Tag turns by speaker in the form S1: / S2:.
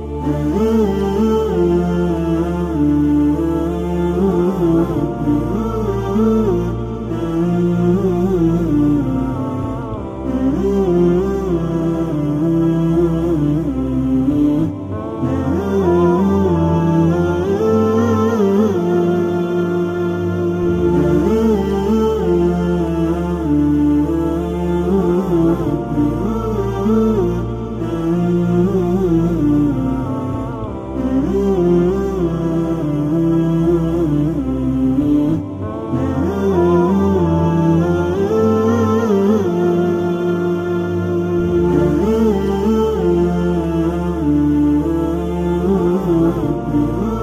S1: Mm-hmm. Ooh.